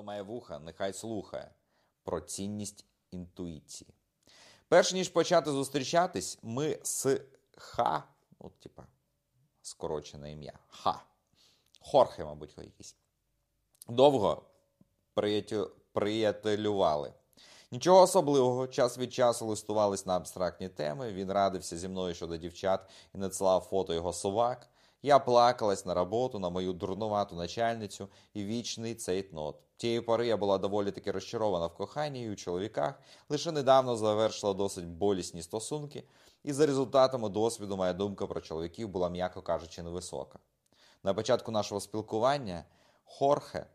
Хто має вуха, нехай слухає про цінність інтуїції. Перш ніж почати зустрічатись, ми з Ха, ну, типа, скорочене ім'я, Ха. Хорхе, мабуть, якийсь. Довго приятелювали. Нічого особливого, час від часу листувались на абстрактні теми. Він радився зі мною щодо дівчат і надсилав фото його собак. Я плакалась на роботу, на мою дурнувату начальницю і вічний цейтнот. Тієї пори я була доволі таки розчарована в коханні і у чоловіках. Лише недавно завершила досить болісні стосунки, і за результатами досвіду моя думка про чоловіків була, м'яко кажучи, невисока. На початку нашого спілкування Хорхе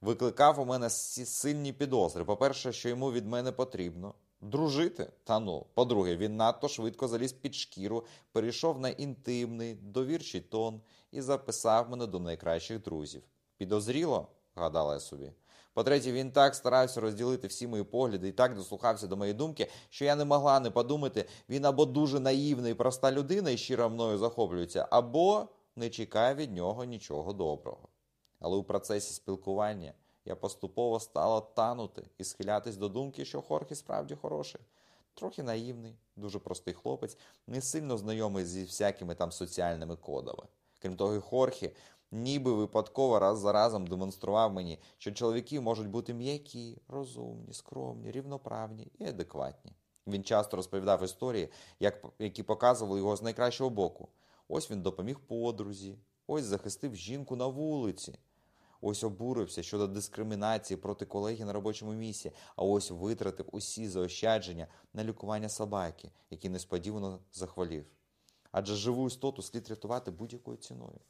викликав у мене сильні підозри. По-перше, що йому від мене потрібно дружити. Та ну. По-друге, він надто швидко заліз під шкіру, перейшов на інтимний, довірчий тон і записав мене до найкращих друзів. Підозріло, гадала я собі. По-третє, він так старався розділити всі мої погляди і так дослухався до моєї думки, що я не могла не подумати, він або дуже наївна і проста людина і щиро мною захоплюється, або не чекає від нього нічого доброго. Але у процесі спілкування я поступово стала танути і схилятись до думки, що Хорхі справді хороший. Трохи наївний, дуже простий хлопець, не сильно знайомий зі всякими там соціальними кодами. Крім того, Хорхі ніби випадково раз за разом демонстрував мені, що чоловіки можуть бути м'які, розумні, скромні, рівноправні і адекватні. Він часто розповідав історії, як, які показували його з найкращого боку. Ось він допоміг подрузі, ось захистив жінку на вулиці. Ось обурився щодо дискримінації проти колеги на робочому місці, а ось витратив усі заощадження на лікування собаки, який несподівано захворів. Адже живу істоту слід рятувати будь-якою ціною.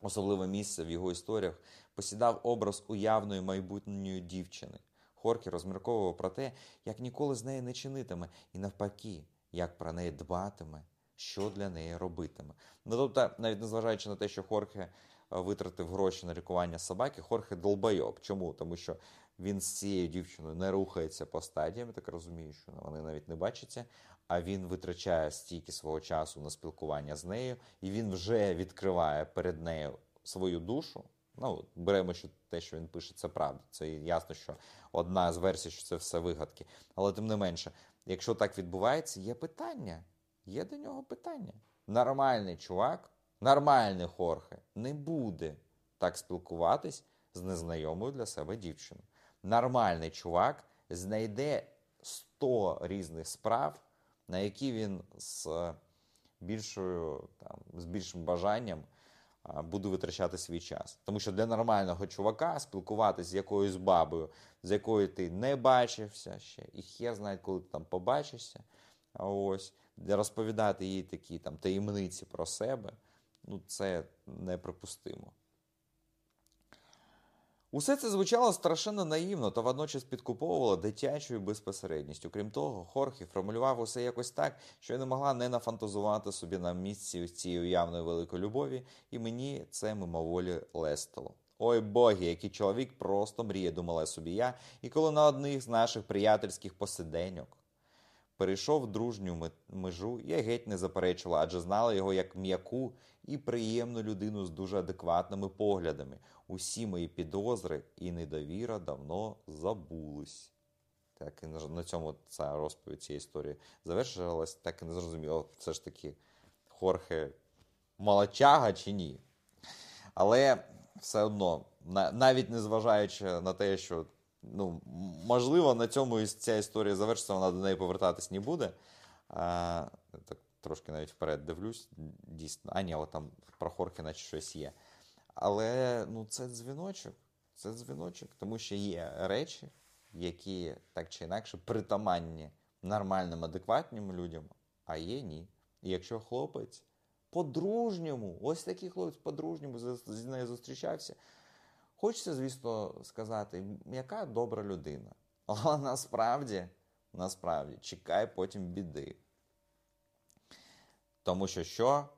Особливе місце в його історіях посідав образ уявної майбутньої дівчини. Хоркі розмірковував про те, як ніколи з нею не чинитиме, і навпаки, як про неї дбатиме, що для неї робитиме. Ну, тобто, навіть незважаючи на те, що Хорхе витратив гроші на лікування собаки, Хорхе долбайоб. Чому? Тому що він з цією дівчиною не рухається по стадіям, так розумію, що вони навіть не бачаться, а він витрачає стільки свого часу на спілкування з нею, і він вже відкриває перед нею свою душу. Ну, беремо, що те, що він пише, це правда. Це ясно, що одна з версій, що це все вигадки. Але тим не менше, якщо так відбувається, є питання. Є до нього питання. Нормальний чувак, нормальний Хорхе, не буде так спілкуватись з незнайомою для себе дівчиною. Нормальний чувак знайде 100 різних справ, на які він з більшою там, з більшим бажанням буде витрачати свій час. Тому що для нормального чувака спілкуватися з якоюсь бабою, з якою ти не бачився ще, і хер знає, коли ти там побачишся. Ось розповідати їй такі там таємниці про себе, ну це неприпустимо. Усе це звучало страшенно наївно та водночас підкуповувало дитячою безпосередністю. Крім того, Хорхі формулював усе якось так, що я не могла не нафантазувати собі на місці цієї уявної великої любові, і мені це мимоволі лестило. Ой боги, який чоловік просто мріє, думала собі я, і коли на одних з наших приятельських посиденьок перейшов дружню межу, я геть не заперечила, адже знала його як м'яку і приємну людину з дуже адекватними поглядами. Усі мої підозри і недовіра давно забулись. Так і на- цьому ця розповідь цієї історії завершилась, так і не зрозуміло, це ж таки Хорхе молодчага чи ні. Але все одно, навіть незважаючи на те, що ну, можливо, на цьому ця історія завершиться, вона до неї повертатись не буде. А, так трошки навіть вперед дивлюсь, дійсно. А ні, от там про Хорхіна чи щось є. Але ну, це дзвіночок. Це дзвіночок, тому що є речі, які так чи інакше притаманні нормальним, адекватним людям, а є ні. І якщо хлопець по-дружньому, ось такий хлопець по-дружньому з нею зустрічався, хочеться, звісно, сказати, яка добра людина. Але насправді, насправді, чекай потім біди. Тому що що?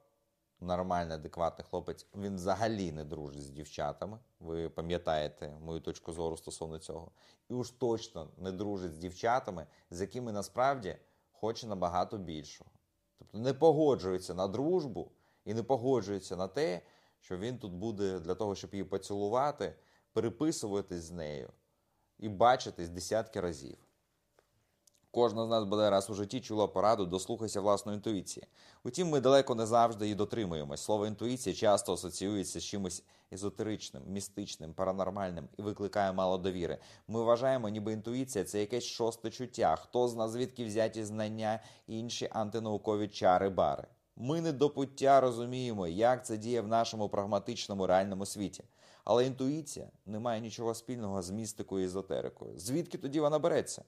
Нормальний, адекватний хлопець, він взагалі не дружить з дівчатами. Ви пам'ятаєте мою точку зору стосовно цього. І уж точно не дружить з дівчатами, з якими насправді хоче набагато більшого. Тобто не погоджується на дружбу і не погоджується на те, що він тут буде для того, щоб її поцілувати, переписуватись з нею і бачитись десятки разів. Кожна з нас буде раз у житті чула пораду дослухайся власної інтуїції. Утім, ми далеко не завжди її дотримуємось. Слово інтуїція часто асоціюється з чимось езотеричним, містичним, паранормальним і викликає мало довіри. Ми вважаємо, ніби інтуїція це якесь шосте чуття, хто зна звідки взяті знання і інші антинаукові чари-бари. Ми не до пуття розуміємо, як це діє в нашому прагматичному реальному світі. Але інтуїція не має нічого спільного з містикою і езотерикою. Звідки тоді вона береться?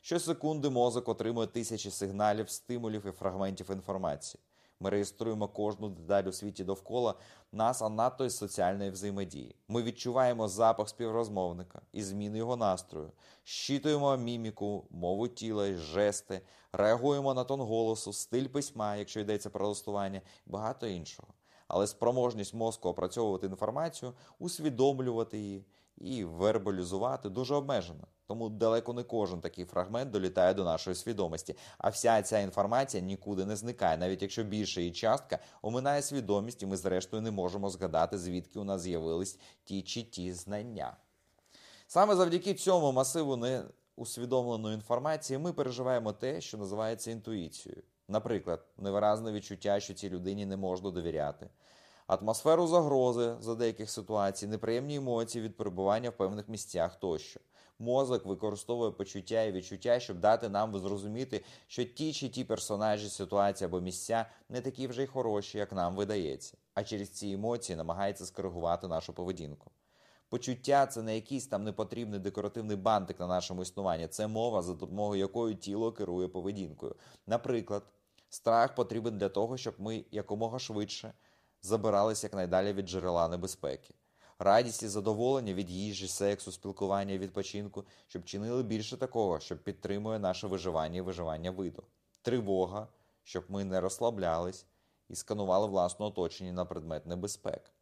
Щосекунди мозок отримує тисячі сигналів, стимулів і фрагментів інформації. Ми реєструємо кожну деталь у світі довкола нас, а надто із соціальної взаємодії. Ми відчуваємо запах співрозмовника і зміни його настрою, щитуємо міміку, мову тіла жести, реагуємо на тон голосу, стиль письма, якщо йдеться про листування, і багато іншого. Але спроможність мозку опрацьовувати інформацію, усвідомлювати її і вербалізувати дуже обмежена. Тому далеко не кожен такий фрагмент долітає до нашої свідомості. А вся ця інформація нікуди не зникає, навіть якщо більша її частка оминає свідомість, і ми, зрештою, не можемо згадати, звідки у нас з'явились ті чи ті знання. Саме завдяки цьому масиву неусвідомленої інформації ми переживаємо те, що називається інтуїцією. Наприклад, невиразне відчуття, що цій людині не можна довіряти, атмосферу загрози за деяких ситуацій, неприємні емоції від перебування в певних місцях тощо. Мозок використовує почуття і відчуття, щоб дати нам зрозуміти, що ті чи ті персонажі, ситуації або місця не такі вже й хороші, як нам видається, а через ці емоції намагається скоригувати нашу поведінку. Почуття це не якийсь там непотрібний декоративний бантик на нашому існуванні, це мова, за допомогою якої тіло керує поведінкою. Наприклад, страх потрібен для того, щоб ми якомога швидше забирались якнайдалі від джерела небезпеки. Радість і задоволення від їжі, сексу, спілкування, відпочинку, щоб чинили більше такого, що підтримує наше виживання і виживання виду. Тривога, щоб ми не розслаблялись і сканували власне оточення на предмет небезпек.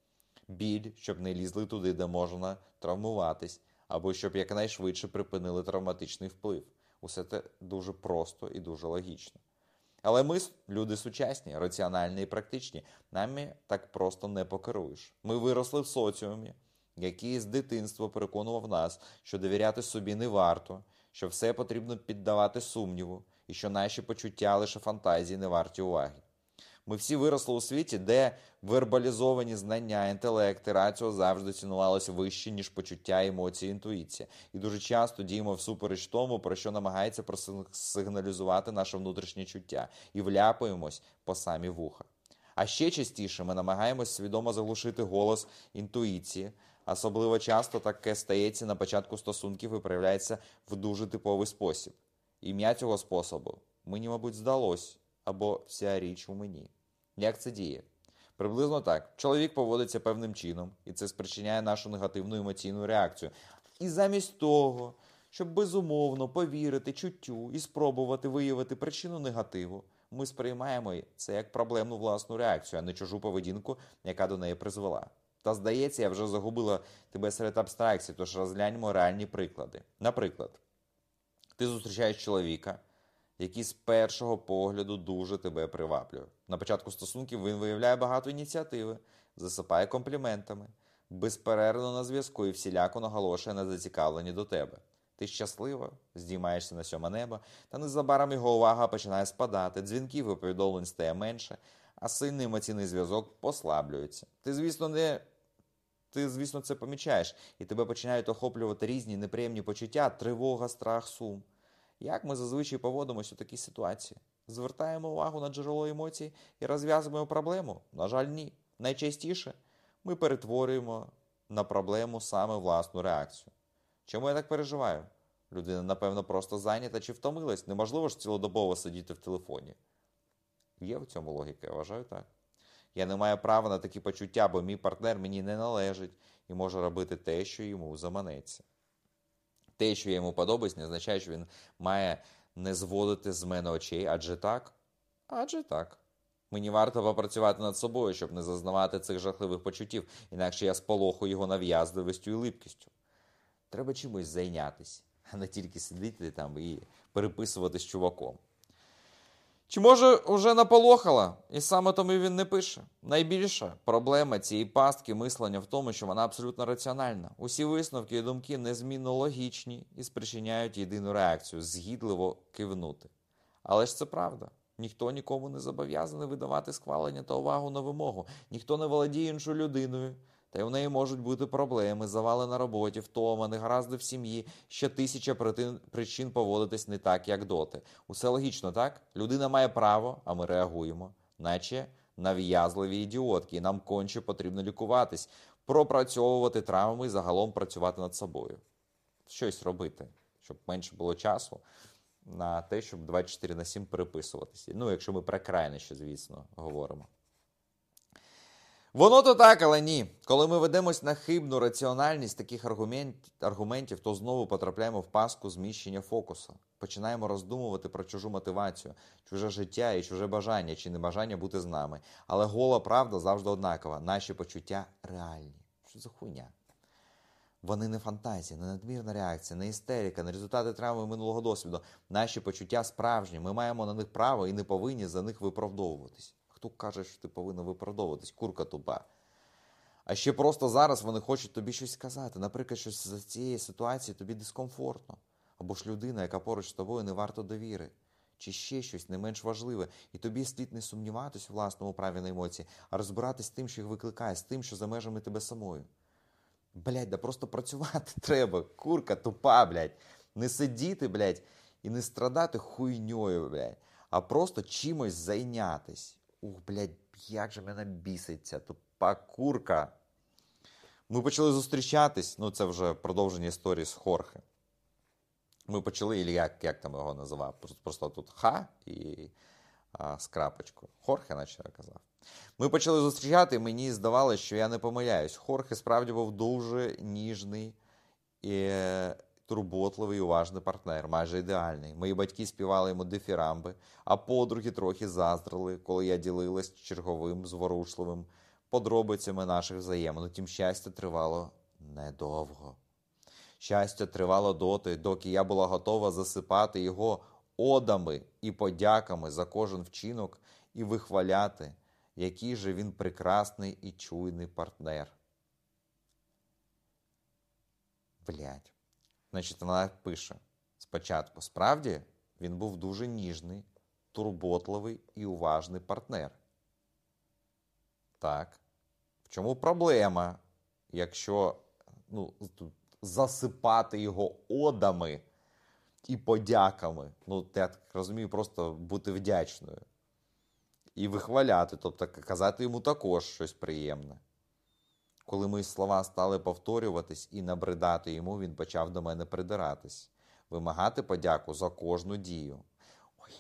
Біль, щоб не лізли туди, де можна травмуватись, або щоб якнайшвидше припинили травматичний вплив. Усе це дуже просто і дуже логічно. Але ми люди сучасні, раціональні і практичні. Нами так просто не покеруєш. Ми виросли в соціумі, який з дитинства переконував нас, що довіряти собі не варто, що все потрібно піддавати сумніву, і що наші почуття лише фантазії не варті уваги. Ми всі виросли у світі, де вербалізовані знання, інтелект і раціо завжди цінувалися вище, ніж почуття, емоції, інтуїція. І дуже часто діємо всупереч тому, про що намагається просигналізувати наше внутрішнє чуття, і вляпаємось по самі вуха. А ще частіше ми намагаємось свідомо заглушити голос інтуїції. Особливо часто таке стається на початку стосунків і проявляється в дуже типовий спосіб. Ім'я цього способу мені, мабуть, здалось або вся річ у мені. Як це діє? Приблизно так. Чоловік поводиться певним чином, і це спричиняє нашу негативну емоційну реакцію. І замість того, щоб безумовно повірити чуттю і спробувати виявити причину негативу, ми сприймаємо це як проблемну власну реакцію, а не чужу поведінку, яка до неї призвела. Та здається, я вже загубила тебе серед абстракцій, тож розгляньмо реальні приклади. Наприклад, ти зустрічаєш чоловіка який з першого погляду дуже тебе приваблює. На початку стосунків він виявляє багато ініціативи, засипає компліментами, безперервно на зв'язку і всіляко наголошує на зацікавленні до тебе. Ти щаслива, здіймаєшся на сьоме небо, та незабаром його увага починає спадати, дзвінків і повідомлень стає менше, а сильний емоційний зв'язок послаблюється. Ти, звісно, не. Ти, звісно, це помічаєш, і тебе починають охоплювати різні неприємні почуття, тривога, страх, сум. Як ми зазвичай поводимося у такій ситуації? Звертаємо увагу на джерело емоцій і розв'язуємо проблему? На жаль, ні. Найчастіше ми перетворюємо на проблему саме власну реакцію. Чому я так переживаю? Людина, напевно, просто зайнята чи втомилась. Неможливо ж цілодобово сидіти в телефоні. Є в цьому логіка, я вважаю так. Я не маю права на такі почуття, бо мій партнер мені не належить і може робити те, що йому заманеться те, що йому подобається, не означає, що він має не зводити з мене очей, адже так? Адже так. Мені варто попрацювати над собою, щоб не зазнавати цих жахливих почуттів, інакше я сполоху його нав'язливістю і липкістю. Треба чимось зайнятися, а не тільки сидіти там і переписувати з чуваком. Чи може уже наполохала, і саме тому він не пише. Найбільша проблема цієї пастки мислення в тому, що вона абсолютно раціональна. Усі висновки і думки незмінно логічні і спричиняють єдину реакцію згідливо кивнути. Але ж це правда. Ніхто нікому не зобов'язаний видавати схвалення та увагу на вимогу, ніхто не володіє іншою людиною. Та й в неї можуть бути проблеми, завали на роботі, втома, негаразди в сім'ї, ще тисяча причин поводитись не так, як доти. Усе логічно, так? Людина має право, а ми реагуємо, наче нав'язливі ідіотки, і нам конче потрібно лікуватись, пропрацьовувати травми і загалом працювати над собою. Щось робити, щоб менше було часу на те, щоб 24 на 7 переписуватися. Ну, якщо ми про крайнощі, звісно, говоримо. Воно то так, але ні. Коли ми ведемось на хибну раціональність таких аргумент, аргументів, то знову потрапляємо в паску зміщення фокусу. Починаємо роздумувати про чужу мотивацію, чуже життя і чуже бажання чи небажання бути з нами. Але гола правда завжди однакова. Наші почуття реальні. Що за хуйня? Вони не фантазія, не надмірна реакція, не істерика, не результати травми минулого досвіду. Наші почуття справжні. Ми маємо на них право і не повинні за них виправдовуватись. Хто каже, що ти повинен виправдовуватись? Курка тупа. А ще просто зараз вони хочуть тобі щось сказати. Наприклад, що за цієї ситуації тобі дискомфортно. Або ж людина, яка поруч з тобою не варто довіри. Чи ще щось не менш важливе, і тобі слід не сумніватись у власному праві на емоції, а розбиратись з тим, що їх викликає, з тим, що за межами тебе самою. Блять, да просто працювати треба. Курка тупа, блядь. Не сидіти, блядь, і не страдати хуйньою, блядь, а просто чимось зайнятись. Ух, блядь, як же мене бісить ця тупа курка. Ми почали зустрічатись, ну це вже продовження історії з Хорхе. Ми почали, і як, як там його називав? Просто, тут ха і а, з крапочкою. Хорхе, наче я казав. Ми почали зустрічати, і мені здавалося, що я не помиляюсь. Хорхе справді був дуже ніжний і турботливий і уважний партнер, майже ідеальний. Мої батьки співали йому дифірамби, а подруги трохи заздрили, коли я ділилась черговим зворушливим подробицями наших взаємин. Утім, щастя тривало недовго. Щастя тривало доти, доки я була готова засипати його одами і подяками за кожен вчинок і вихваляти, який же він прекрасний і чуйний партнер. Блять. Значить, вона пише спочатку: справді він був дуже ніжний, турботливий і уважний партнер. Так. В чому проблема, якщо ну, засипати його одами і подяками? Ну, я так розумію, просто бути вдячною. І вихваляти, тобто казати йому також щось приємне. Коли мої слова стали повторюватись і набридати йому, він почав до мене придиратись, вимагати подяку за кожну дію. Ой.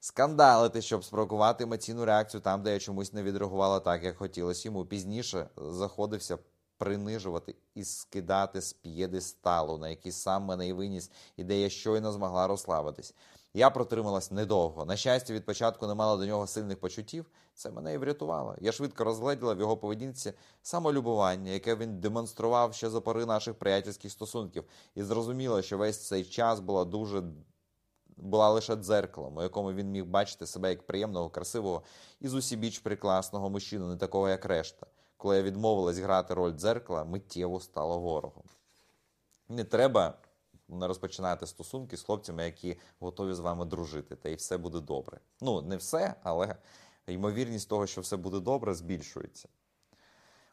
Скандалити, щоб спровокувати емоційну реакцію там, де я чомусь не відреагувала так, як хотілося йому. Пізніше заходився принижувати і скидати з п'єдесталу, на який сам мене і виніс, і де я щойно змогла розслабитись. Я протрималась недовго. На щастя, від початку не мала до нього сильних почуттів. Це мене і врятувало. Я швидко розгледіла в його поведінці самолюбування, яке він демонстрував ще за пори наших приятельських стосунків, і зрозуміла, що весь цей час була дуже була лише дзеркалом, у якому він міг бачити себе як приємного, красивого і зусібіч прекрасного мужчину, не такого, як решта. Коли я відмовилась грати роль дзеркала, миттєво стала ворогом. Не треба не розпочинати стосунки з хлопцями, які готові з вами дружити, та і все буде добре. Ну, не все, але ймовірність того, що все буде добре, збільшується.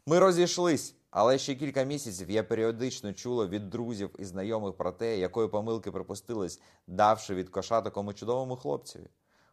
Ми розійшлись, але ще кілька місяців я періодично чула від друзів і знайомих про те, якої помилки припустились, давши від коша такому чудовому хлопцеві.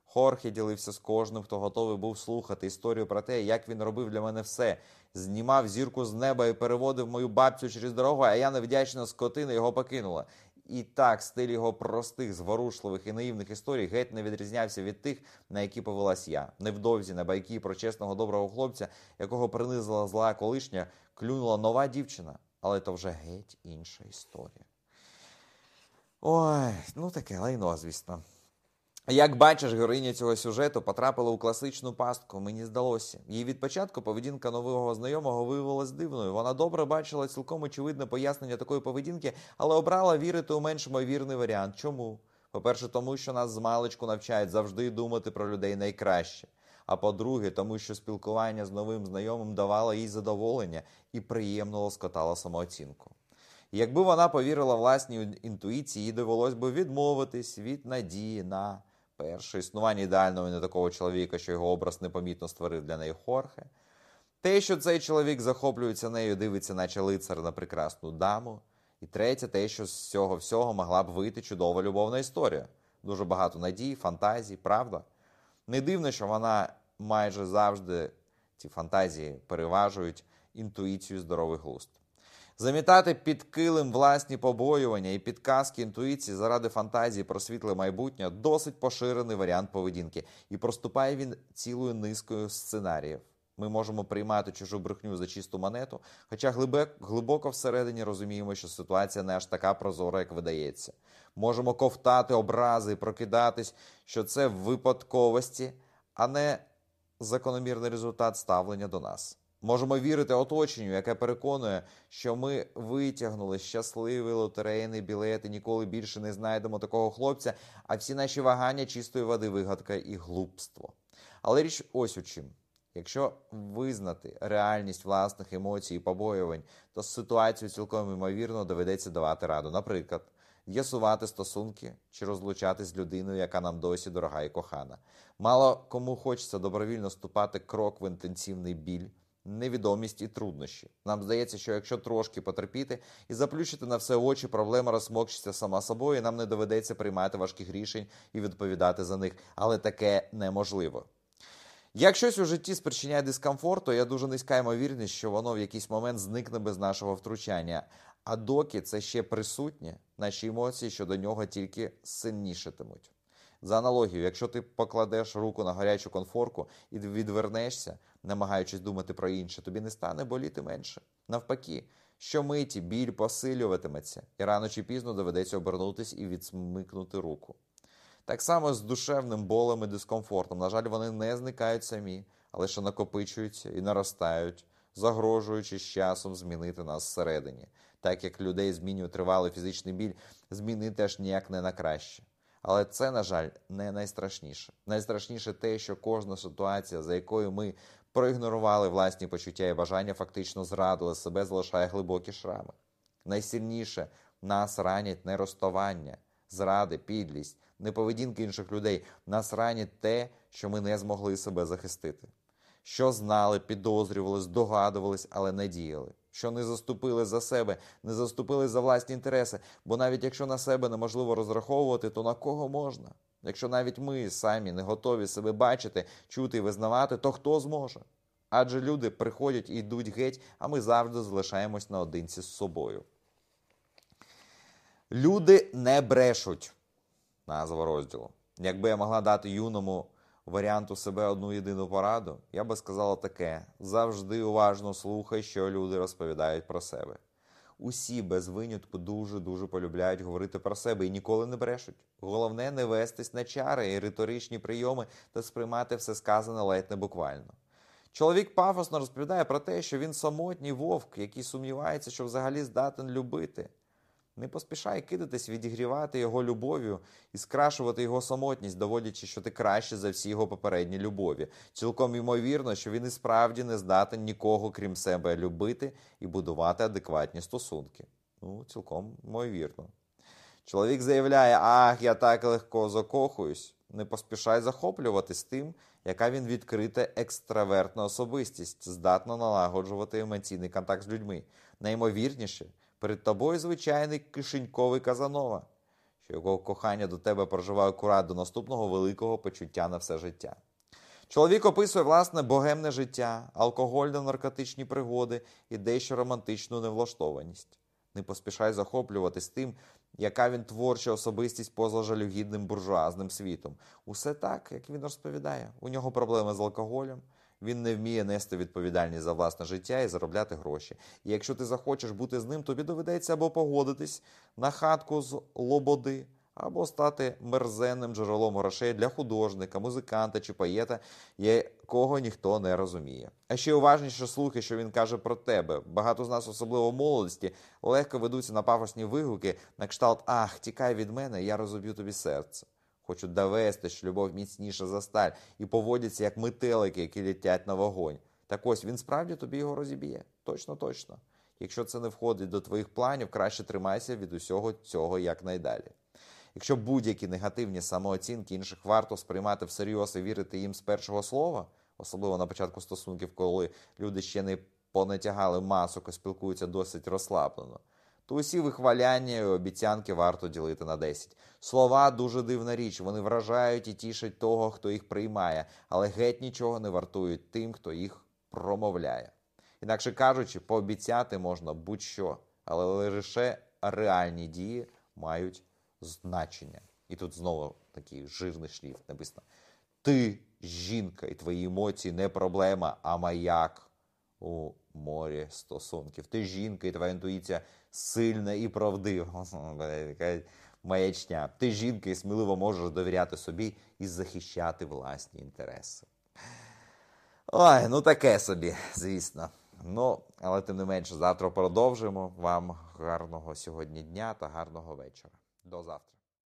Хорхе ділився з кожним, хто готовий був слухати історію про те, як він робив для мене все, знімав зірку з неба і переводив мою бабцю через дорогу, а я невдячна скотина його покинула. І так, стиль його простих, зворушливих і наївних історій геть не відрізнявся від тих, на які повелась я. Невдовзі на байки про чесного доброго хлопця, якого принизила зла колишня, клюнула нова дівчина. Але то вже геть інша історія. Ой, ну таке лайно, звісно. Як бачиш, героїня цього сюжету потрапила у класичну пастку, мені здалося. Її від початку поведінка нового знайомого виявилась дивною. Вона добре бачила цілком очевидне пояснення такої поведінки, але обрала вірити у менш ймовірний варіант. Чому? По-перше, тому що нас з маличку навчають завжди думати про людей найкраще. А по-друге, тому що спілкування з новим знайомим давало їй задоволення і приємно лоскотало самооцінку. Якби вона повірила власній інтуїції, їй довелось би відмовитись від надії на перше існування ідеального і не такого чоловіка, що його образ непомітно створив для неї Хорхе. Те, що цей чоловік захоплюється нею, дивиться, наче лицар на прекрасну даму. І третє, те, що з цього всього могла б вийти чудова любовна історія. Дуже багато надій, фантазій, правда? Не дивно, що вона майже завжди ці фантазії переважують інтуїцію здоровий глузд. Замітати під килим власні побоювання і підказки інтуїції заради фантазії про світле майбутнє досить поширений варіант поведінки, і проступає він цілою низкою сценаріїв. Ми можемо приймати чужу брехню за чисту монету, хоча глибоко всередині розуміємо, що ситуація не аж така прозора, як видається. Можемо ковтати образи і прокидатись, що це випадковості, а не закономірний результат ставлення до нас. Можемо вірити оточенню, яке переконує, що ми витягнули щасливий лотерейний білет і ніколи більше не знайдемо такого хлопця, а всі наші вагання чистої води, вигадка і глупство. Але річ ось у чим. Якщо визнати реальність власних емоцій і побоювань, то ситуацію цілком ймовірно доведеться давати раду. Наприклад, з'ясувати стосунки чи розлучатись з людиною, яка нам досі дорога і кохана. Мало кому хочеться добровільно ступати крок в інтенсивний біль невідомість і труднощі. Нам здається, що якщо трошки потерпіти і заплющити на все очі, проблема розмокчиться сама собою, і нам не доведеться приймати важких рішень і відповідати за них. Але таке неможливо. Як щось у житті спричиняє дискомфорт, то є дуже низька ймовірність, що воно в якийсь момент зникне без нашого втручання. А доки це ще присутнє, наші емоції щодо нього тільки сильнішатимуть. За аналогією, якщо ти покладеш руку на гарячу конфорку і відвернешся, намагаючись думати про інше, тобі не стане боліти менше. Навпаки, щомиті біль посилюватиметься, і рано чи пізно доведеться обернутися і відсмикнути руку. Так само з душевним болем і дискомфортом. На жаль, вони не зникають самі, а лише накопичуються і наростають, загрожуючи з часом змінити нас зсередині. Так як людей змінює тривалий фізичний біль, зміни теж ніяк не на краще. Але це, на жаль, не найстрашніше. Найстрашніше те, що кожна ситуація, за якою ми проігнорували власні почуття і бажання, фактично зрадили себе, залишає глибокі шрами. Найсильніше нас ранять не розставання, зради, підлість, не поведінки інших людей. Нас ранять те, що ми не змогли себе захистити. Що знали, підозрювали, здогадувались, але не діяли що не заступили за себе, не заступили за власні інтереси. Бо навіть якщо на себе неможливо розраховувати, то на кого можна? Якщо навіть ми самі не готові себе бачити, чути і визнавати, то хто зможе? Адже люди приходять і йдуть геть, а ми завжди залишаємось наодинці з собою. Люди не брешуть. Назва розділу. Якби я могла дати юному варіанту себе одну єдину пораду, я би сказала таке: завжди уважно слухай, що люди розповідають про себе. Усі без винятку дуже-дуже полюбляють говорити про себе і ніколи не брешуть. Головне не вестись на чари і риторичні прийоми та сприймати все сказане ледь не буквально. Чоловік пафосно розповідає про те, що він самотній вовк, який сумнівається, що взагалі здатен любити. Не поспішай кидатись, відігрівати його любов'ю і скрашувати його самотність, доводячи, що ти краще за всі його попередні любові. Цілком ймовірно, що він і справді не здатен нікого, крім себе, любити і будувати адекватні стосунки. Ну, цілком ймовірно. Чоловік заявляє, ах, я так легко закохуюсь. Не поспішай захоплюватись тим, яка він відкрита екстравертна особистість, здатна налагоджувати емоційний контакт з людьми. Найімовірніше – Перед тобою звичайний кишеньковий Казанова, що його кохання до тебе проживає акурат до наступного великого почуття на все життя. Чоловік описує власне богемне життя, алкогольно-наркотичні пригоди і дещо романтичну невлаштованість. Не поспішай захоплюватись тим, яка він творча особистість поза жалюгідним буржуазним світом. Усе так, як він розповідає. У нього проблеми з алкоголем. Він не вміє нести відповідальність за власне життя і заробляти гроші. І якщо ти захочеш бути з ним, тобі доведеться або погодитись на хатку з лободи, або стати мерзенним джерелом грошей для художника, музиканта чи поєта, якого ніхто не розуміє. А ще уважніше слухай, що він каже про тебе. Багато з нас, особливо в молодості, легко ведуться на пафосні вигуки на кшталт Ах, тікай від мене, я розоб'ю тобі серце. Хочуть довести, що любов міцніша за сталь, і поводяться як метелики, які летять на вогонь. Так ось він справді тобі його розіб'є. Точно, точно. Якщо це не входить до твоїх планів, краще тримайся від усього цього якнайдалі. Якщо будь-які негативні самооцінки інших варто сприймати всерйоз і вірити їм з першого слова, особливо на початку стосунків, коли люди ще не понатягали масок і спілкуються досить розслаблено, то усі вихваляння і обіцянки варто ділити на 10. Слова дуже дивна річ, вони вражають і тішать того, хто їх приймає, але геть нічого не вартують тим, хто їх промовляє. Інакше кажучи, пообіцяти можна будь-що, але лише реальні дії мають значення. І тут знову такий жирний шліф написано: Ти жінка, і твої емоції не проблема, а маяк у морі стосунків. Ти жінка, і твоя інтуїція сильна і правдива. Яка маячня. Ти жінка і сміливо можеш довіряти собі і захищати власні інтереси. Ой, ну таке собі, звісно. Ну, але тим не менше, завтра продовжимо. Вам гарного сьогодні дня та гарного вечора. До завтра.